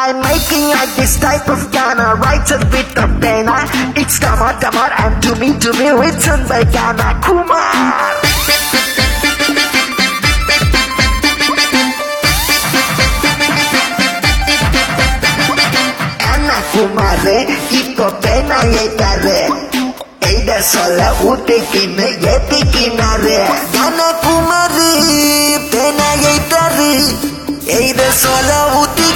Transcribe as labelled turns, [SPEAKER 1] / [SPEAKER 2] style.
[SPEAKER 1] I'm making like this type of Ghana Write it with a pena. It's Gamma Gamma and to me to me written by Ghana Kumar fumare y copena y tarde. Ella sola ute que me yete que nare. Gana fumare, pena y tarde. Ella sola ute